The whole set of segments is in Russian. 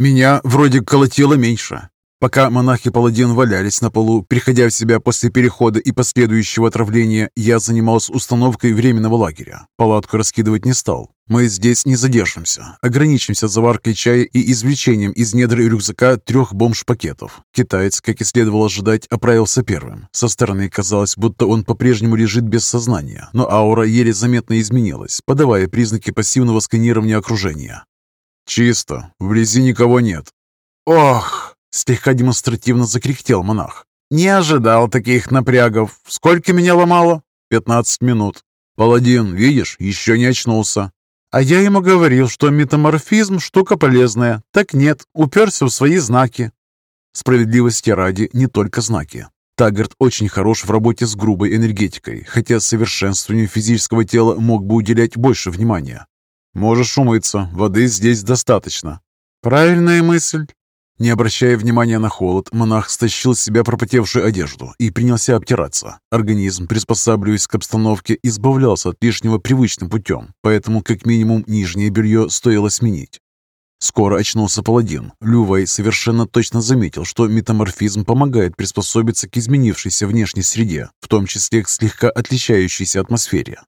Меня вроде колотило меньше. Пока монах и паладин валялись на полу, приходя в себя после перехода и последующего отравления, я занимался установкой временного лагеря. Палатку раскидывать не стал. Мы здесь не задержимся. Ограничимся заваркой чая и извлечением из недр рюкзака трех бомж-пакетов. Китаец, как и следовало ожидать, оправился первым. Со стороны казалось, будто он по-прежнему лежит без сознания, но аура еле заметно изменилась, подавая признаки пассивного сканирования окружения. «Чисто. Вблизи никого нет». «Ох!» Слегка демонстративно закряхтел монах. «Не ожидал таких напрягов. Сколько меня ломало?» «Пятнадцать минут». «Паладин, видишь, еще не очнулся». «А я ему говорил, что метаморфизм – штука полезная. Так нет, уперся в свои знаки». Справедливости ради, не только знаки. Таггарт очень хорош в работе с грубой энергетикой, хотя совершенствованию физического тела мог бы уделять больше внимания. «Можешь умыться, воды здесь достаточно». «Правильная мысль. Не обращая внимания на холод, монах стащил с себя пропотевшую одежду и принялся обтираться. Организм, приспосабливаясь к обстановке, избавлялся от лишнего привычным путем, поэтому как минимум нижнее белье стоило сменить. Скоро очнулся паладин. Лювай совершенно точно заметил, что метаморфизм помогает приспособиться к изменившейся внешней среде, в том числе к слегка отличающейся атмосфере.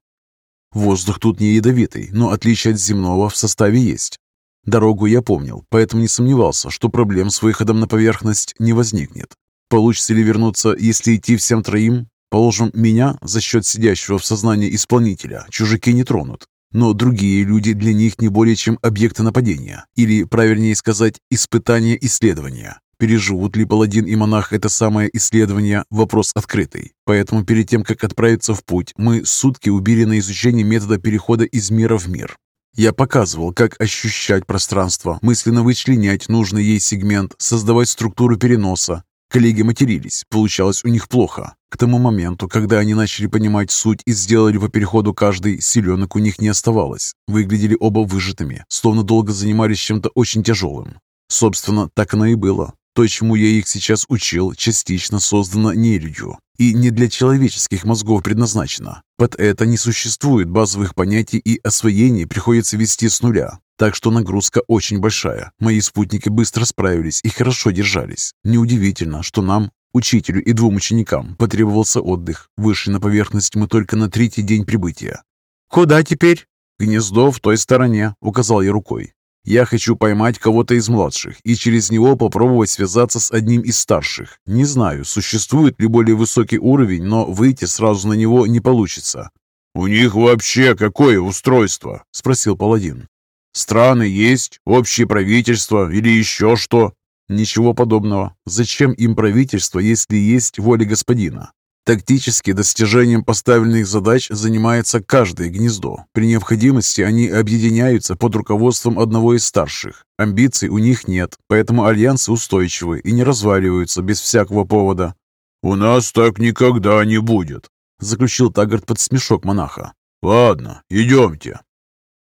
Воздух тут не ядовитый, но отличие от земного в составе есть. Дорогу я помнил, поэтому не сомневался, что проблем с выходом на поверхность не возникнет. Получится ли вернуться, если идти всем троим? Положим, меня за счет сидящего в сознании исполнителя чужаки не тронут. Но другие люди для них не более чем объекты нападения, или, правильнее сказать, испытания исследования. Переживут ли паладин и монах это самое исследование – вопрос открытый. Поэтому перед тем, как отправиться в путь, мы сутки убили на изучение метода перехода из мира в мир. Я показывал, как ощущать пространство, мысленно вычленять нужный ей сегмент, создавать структуру переноса. Коллеги матерились, получалось у них плохо. К тому моменту, когда они начали понимать суть и сделали по переходу каждый, силенок у них не оставалось. Выглядели оба выжатыми, словно долго занимались чем-то очень тяжелым. Собственно, так оно и было. То, чему я их сейчас учил, частично создано нелюдью и не для человеческих мозгов предназначено. Под это не существует базовых понятий и освоение приходится вести с нуля. Так что нагрузка очень большая. Мои спутники быстро справились и хорошо держались. Неудивительно, что нам, учителю и двум ученикам, потребовался отдых. Вышли на поверхность мы только на третий день прибытия. «Куда теперь?» «Гнездо в той стороне», — указал я рукой. Я хочу поймать кого-то из младших и через него попробовать связаться с одним из старших. Не знаю, существует ли более высокий уровень, но выйти сразу на него не получится». «У них вообще какое устройство?» – спросил паладин. «Страны есть, общее правительство или еще что?» «Ничего подобного. Зачем им правительство, если есть воля господина? Тактически достижением поставленных задач занимается каждое гнездо. При необходимости они объединяются под руководством одного из старших. Амбиций у них нет, поэтому альянсы устойчивы и не разваливаются без всякого повода. «У нас так никогда не будет», — заключил Тагард под смешок монаха. «Ладно, идемте».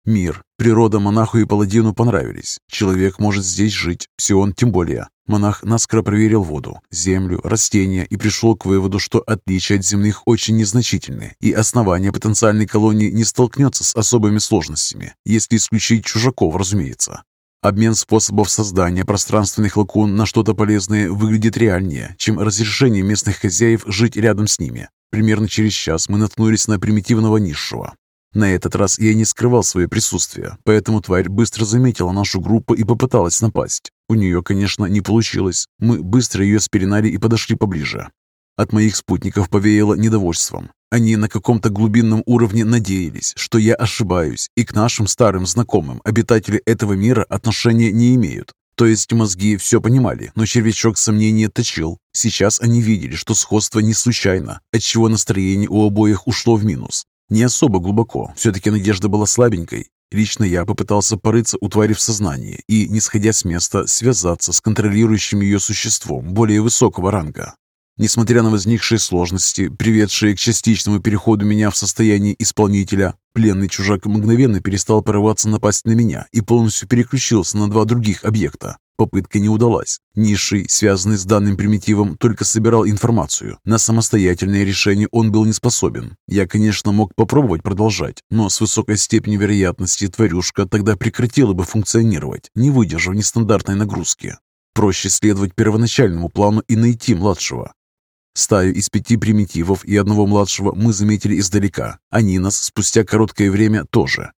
Мир, природа монаху и паладину понравились. Человек может здесь жить, Псион тем более. Монах наскоро проверил воду, землю, растения и пришел к выводу, что отличия от земных очень незначительны, и основание потенциальной колонии не столкнется с особыми сложностями, если исключить чужаков, разумеется. Обмен способов создания пространственных лакун на что-то полезное выглядит реальнее, чем разрешение местных хозяев жить рядом с ними. Примерно через час мы наткнулись на примитивного низшего. На этот раз я не скрывал свое присутствие, поэтому тварь быстро заметила нашу группу и попыталась напасть. У нее, конечно, не получилось. Мы быстро ее спеленали и подошли поближе. От моих спутников повеяло недовольством. Они на каком-то глубинном уровне надеялись, что я ошибаюсь, и к нашим старым знакомым обитатели этого мира отношения не имеют. То есть мозги все понимали, но червячок сомнения точил. Сейчас они видели, что сходство не случайно, отчего настроение у обоих ушло в минус. Не особо глубоко, все-таки надежда была слабенькой. Лично я попытался порыться у твари в сознании и, не сходя с места, связаться с контролирующим ее существом более высокого ранга. Несмотря на возникшие сложности, приведшие к частичному переходу меня в состояние исполнителя, пленный чужак мгновенно перестал порываться напасть на меня и полностью переключился на два других объекта. Попытка не удалась. Низший, связанный с данным примитивом, только собирал информацию. На самостоятельное решение он был не способен. Я, конечно, мог попробовать продолжать, но с высокой степенью вероятности тварюшка тогда прекратила бы функционировать, не выдержав нестандартной нагрузки. Проще следовать первоначальному плану и найти младшего. Стаю из пяти примитивов и одного младшего мы заметили издалека. Они нас спустя короткое время тоже.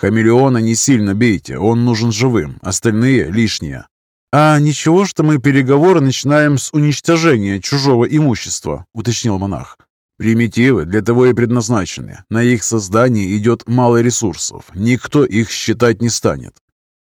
«Хамелеона не сильно бейте, он нужен живым, остальные лишние». «А ничего, что мы переговоры начинаем с уничтожения чужого имущества», — уточнил монах. «Примитивы для того и предназначены. На их создание идет мало ресурсов. Никто их считать не станет.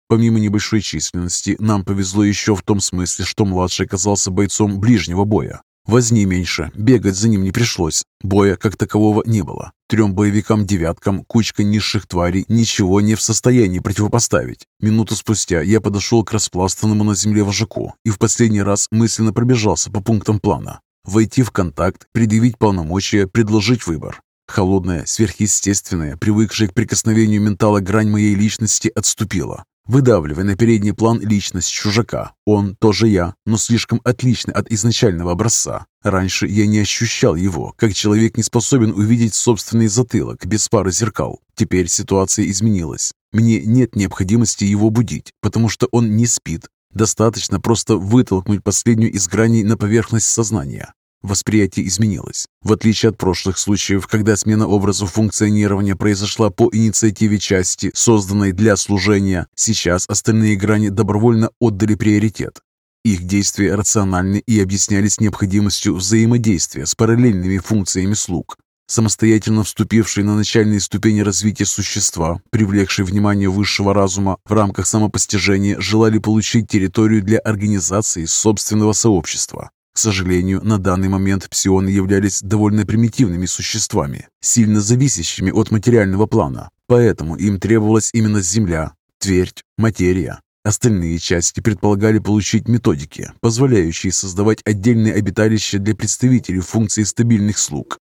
Помимо небольшой численности, нам повезло еще в том смысле, что младший оказался бойцом ближнего боя. Возни меньше, бегать за ним не пришлось. Боя как такового не было. Трем боевикам-девяткам кучка низших тварей ничего не в состоянии противопоставить. Минуту спустя я подошел к распластанному на земле вожаку и в последний раз мысленно пробежался по пунктам плана. Войти в контакт, предъявить полномочия, предложить выбор. Холодная, сверхъестественная, привыкшая к прикосновению ментала грань моей личности отступила выдавливая на передний план личность чужака. Он тоже я, но слишком отличный от изначального образца. Раньше я не ощущал его, как человек не способен увидеть собственный затылок без пары зеркал. Теперь ситуация изменилась. Мне нет необходимости его будить, потому что он не спит. Достаточно просто вытолкнуть последнюю из граней на поверхность сознания. Восприятие изменилось. В отличие от прошлых случаев, когда смена образов функционирования произошла по инициативе части, созданной для служения, сейчас остальные грани добровольно отдали приоритет. Их действия рациональны и объяснялись необходимостью взаимодействия с параллельными функциями слуг. Самостоятельно вступившие на начальные ступени развития существа, привлекшие внимание высшего разума в рамках самопостижения, желали получить территорию для организации собственного сообщества. К сожалению, на данный момент псионы являлись довольно примитивными существами, сильно зависящими от материального плана, поэтому им требовалась именно земля, твердь, материя. Остальные части предполагали получить методики, позволяющие создавать отдельные обиталища для представителей функций стабильных слуг.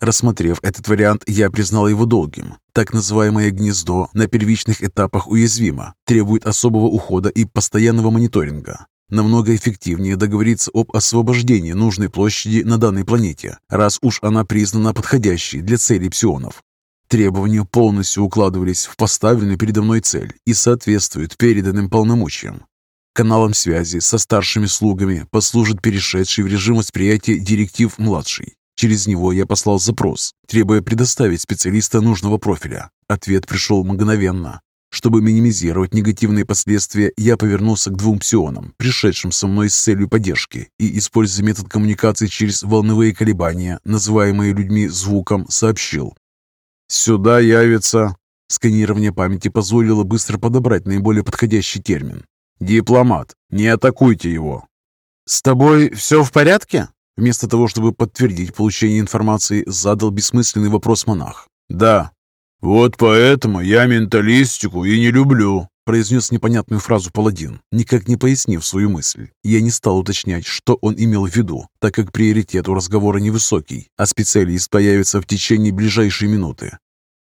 Рассмотрев этот вариант, я признал его долгим. Так называемое гнездо на первичных этапах уязвимо, требует особого ухода и постоянного мониторинга. Намного эффективнее договориться об освобождении нужной площади на данной планете, раз уж она признана подходящей для целей псионов. Требования полностью укладывались в поставленную передо мной цель и соответствуют переданным полномочиям. Каналом связи со старшими слугами послужит перешедший в режим восприятия директив младший. Через него я послал запрос, требуя предоставить специалиста нужного профиля. Ответ пришел мгновенно. Чтобы минимизировать негативные последствия, я повернулся к двум псионам, пришедшим со мной с целью поддержки, и, используя метод коммуникации через волновые колебания, называемые людьми звуком, сообщил. «Сюда явится...» Сканирование памяти позволило быстро подобрать наиболее подходящий термин. «Дипломат, не атакуйте его!» «С тобой все в порядке?» Вместо того, чтобы подтвердить получение информации, задал бессмысленный вопрос монах. «Да», «Вот поэтому я менталистику и не люблю», произнес непонятную фразу паладин, никак не пояснив свою мысль. Я не стал уточнять, что он имел в виду, так как приоритет у разговора невысокий, а специалист появится в течение ближайшей минуты.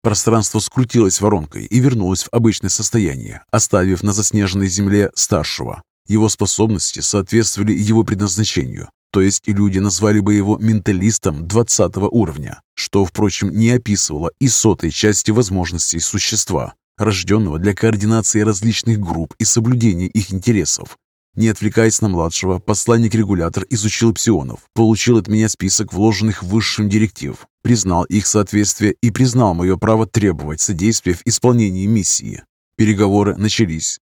Пространство скрутилось воронкой и вернулось в обычное состояние, оставив на заснеженной земле старшего. Его способности соответствовали его предназначению, то есть люди назвали бы его менталистом 20 уровня, что, впрочем, не описывало и сотой части возможностей существа, рожденного для координации различных групп и соблюдения их интересов. Не отвлекаясь на младшего, посланник-регулятор изучил псионов, получил от меня список вложенных высшим директив, признал их соответствие и признал мое право требовать содействия в исполнении миссии. Переговоры начались.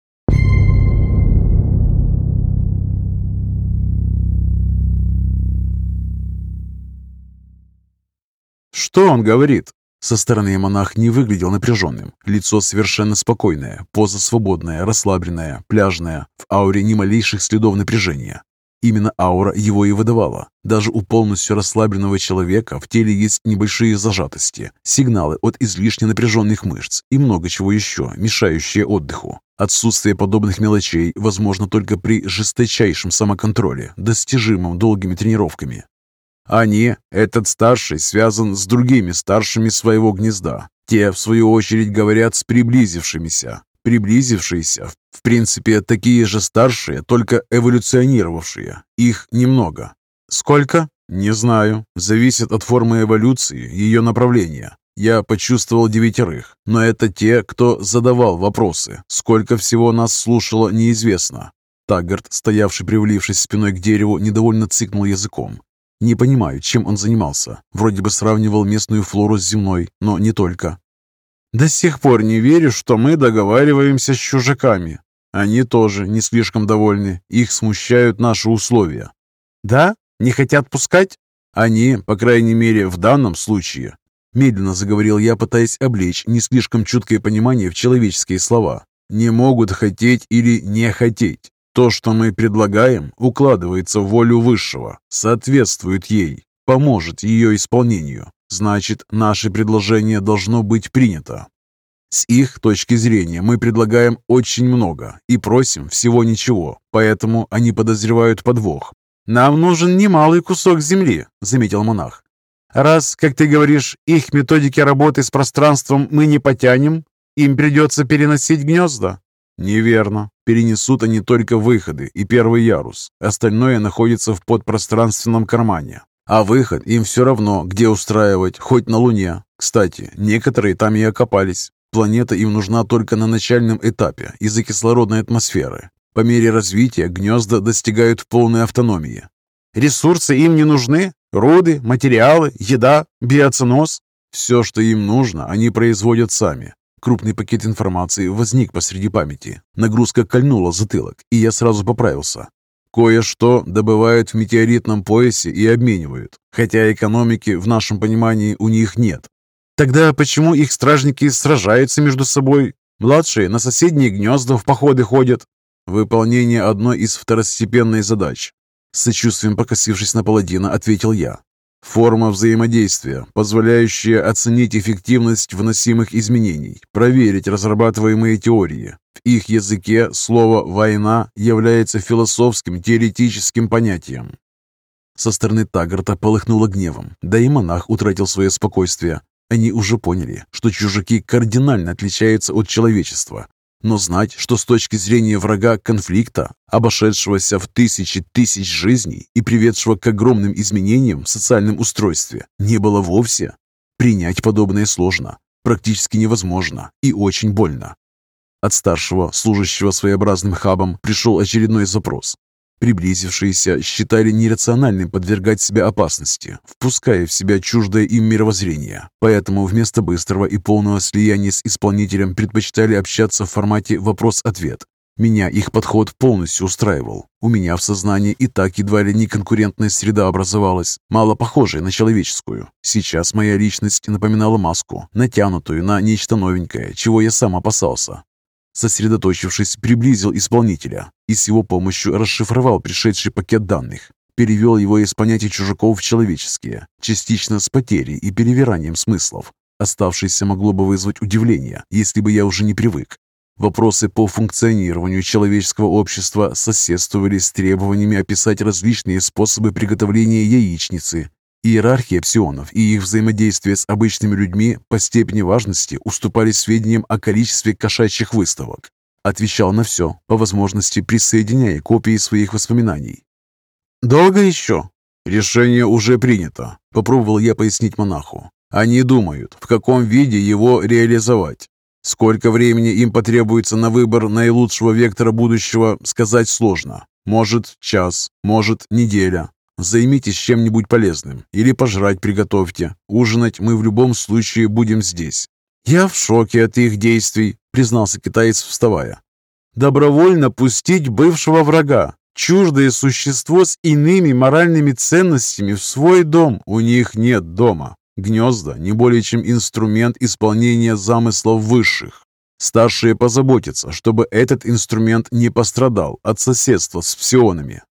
«Что он говорит?» Со стороны монах не выглядел напряженным. Лицо совершенно спокойное, поза свободная, расслабленная, пляжная, в ауре ни малейших следов напряжения. Именно аура его и выдавала. Даже у полностью расслабленного человека в теле есть небольшие зажатости, сигналы от излишне напряженных мышц и много чего еще, мешающие отдыху. Отсутствие подобных мелочей возможно только при жесточайшем самоконтроле, достижимом долгими тренировками. Они, этот старший, связан с другими старшими своего гнезда. Те, в свою очередь, говорят с приблизившимися. Приблизившиеся, в принципе, такие же старшие, только эволюционировавшие. Их немного. Сколько? Не знаю. Зависит от формы эволюции, ее направления. Я почувствовал девятерых, но это те, кто задавал вопросы. Сколько всего нас слушало, неизвестно. Таггарт, стоявший привалившись спиной к дереву, недовольно цикнул языком. Не понимаю, чем он занимался. Вроде бы сравнивал местную флору с земной, но не только. До сих пор не верю, что мы договариваемся с чужаками. Они тоже не слишком довольны. Их смущают наши условия. Да? Не хотят пускать? Они, по крайней мере, в данном случае, Медленно заговорил я, пытаясь облечь не слишком чуткое понимание в человеческие слова. Не могут хотеть или не хотеть. То, что мы предлагаем, укладывается в волю Высшего, соответствует ей, поможет ее исполнению. Значит, наше предложение должно быть принято. С их точки зрения мы предлагаем очень много и просим всего ничего, поэтому они подозревают подвох. «Нам нужен немалый кусок земли», — заметил монах. Раз, как ты говоришь, их методики работы с пространством мы не потянем, им придется переносить гнезда. Неверно. Перенесут они только выходы и первый ярус. Остальное находится в подпространственном кармане. А выход им все равно, где устраивать, хоть на Луне. Кстати, некоторые там и окопались. Планета им нужна только на начальном этапе из-за кислородной атмосферы. По мере развития гнезда достигают полной автономии. Ресурсы им не нужны? Руды, материалы, еда, биоценоз. Все, что им нужно, они производят сами. Крупный пакет информации возник посреди памяти. Нагрузка кольнула затылок, и я сразу поправился. Кое-что добывают в метеоритном поясе и обменивают, хотя экономики в нашем понимании у них нет. Тогда почему их стражники сражаются между собой? Младшие на соседние гнезда в походы ходят. Выполнение одной из второстепенной задач. С сочувствием покосившись на паладина, ответил я. Форма взаимодействия, позволяющая оценить эффективность вносимых изменений, проверить разрабатываемые теории. В их языке слово «война» является философским теоретическим понятием. Со стороны Тагарта полыхнуло гневом, да и монах утратил свое спокойствие. Они уже поняли, что чужаки кардинально отличаются от человечества, но знать, что с точки зрения врага конфликта, обошедшегося в тысячи тысяч жизней и приведшего к огромным изменениям в социальном устройстве, не было вовсе. Принять подобное сложно, практически невозможно и очень больно. От старшего, служащего своеобразным хабом, пришел очередной запрос. Приблизившиеся считали нерациональным подвергать себя опасности, впуская в себя чуждое им мировоззрение. Поэтому вместо быстрого и полного слияния с исполнителем предпочитали общаться в формате «вопрос-ответ». Меня их подход полностью устраивал. У меня в сознании и так едва ли не конкурентная среда образовалась, мало похожая на человеческую. Сейчас моя личность напоминала маску, натянутую на нечто новенькое, чего я сам опасался. Сосредоточившись, приблизил исполнителя и с его помощью расшифровал пришедший пакет данных. Перевел его из понятий чужаков в человеческие, частично с потерей и перевиранием смыслов. Оставшееся могло бы вызвать удивление, если бы я уже не привык. Вопросы по функционированию человеческого общества соседствовали с требованиями описать различные способы приготовления яичницы, Иерархия псионов и их взаимодействие с обычными людьми по степени важности уступали сведениям о количестве кошачьих выставок. Отвечал на все, по возможности присоединяя копии своих воспоминаний. «Долго еще?» «Решение уже принято», — попробовал я пояснить монаху. «Они думают, в каком виде его реализовать. Сколько времени им потребуется на выбор наилучшего вектора будущего, сказать сложно. Может, час, может, неделя. Займитесь чем-нибудь полезным или пожрать приготовьте. Ужинать мы в любом случае будем здесь». «Я в шоке от их действий», — признался китаец, вставая. «Добровольно пустить бывшего врага, чуждое существо с иными моральными ценностями в свой дом. У них нет дома. Гнезда не более чем инструмент исполнения замыслов высших. Старшие позаботятся, чтобы этот инструмент не пострадал от соседства с псионами.